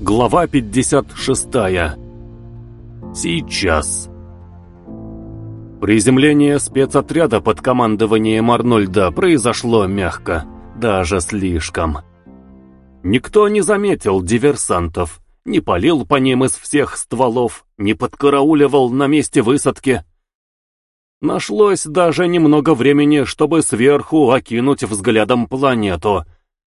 Глава 56. Сейчас. Приземление спецотряда под командованием Арнольда произошло мягко, даже слишком. Никто не заметил диверсантов, не палил по ним из всех стволов, не подкарауливал на месте высадки. Нашлось даже немного времени, чтобы сверху окинуть взглядом планету.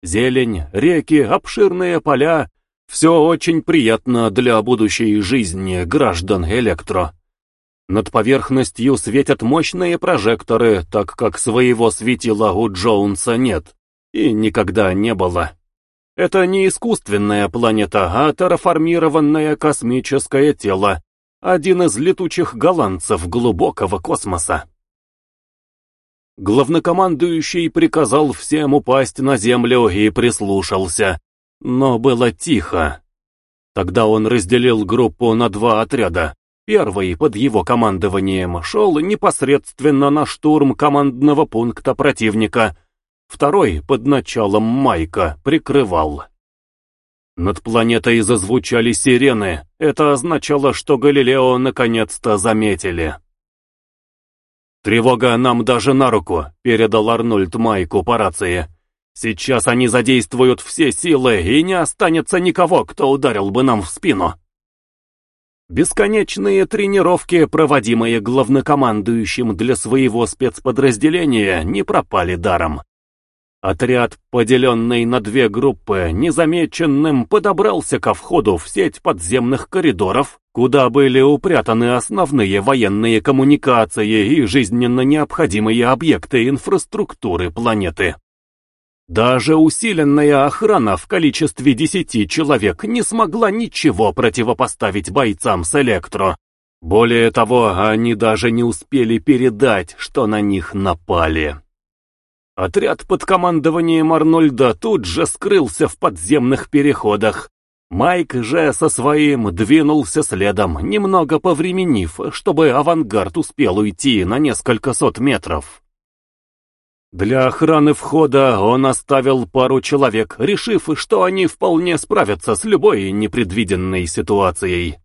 Зелень, реки, обширные поля — все очень приятно для будущей жизни граждан Электро. Над поверхностью светят мощные прожекторы, так как своего светила у Джоунса нет и никогда не было. Это не искусственная планета, а терраформированное космическое тело, один из летучих голландцев глубокого космоса. Главнокомандующий приказал всем упасть на землю и прислушался, но было тихо. Тогда он разделил группу на два отряда. Первый под его командованием шел непосредственно на штурм командного пункта противника, второй под началом Майка прикрывал. Над планетой зазвучали сирены. Это означало, что Галилео наконец-то заметили. «Тревога нам даже на руку», — передал Арнольд Майку по рации. «Сейчас они задействуют все силы, и не останется никого, кто ударил бы нам в спину». Бесконечные тренировки, проводимые главнокомандующим для своего спецподразделения, не пропали даром. Отряд, поделенный на две группы, незамеченным подобрался ко входу в сеть подземных коридоров, куда были упрятаны основные военные коммуникации и жизненно необходимые объекты инфраструктуры планеты. Даже усиленная охрана в количестве десяти человек не смогла ничего противопоставить бойцам с Электро. Более того, они даже не успели передать, что на них напали. Отряд под командованием Арнольда тут же скрылся в подземных переходах. Майк же со своим двинулся следом, немного повременив, чтобы авангард успел уйти на несколько сот метров. Для охраны входа он оставил пару человек, решив, что они вполне справятся с любой непредвиденной ситуацией.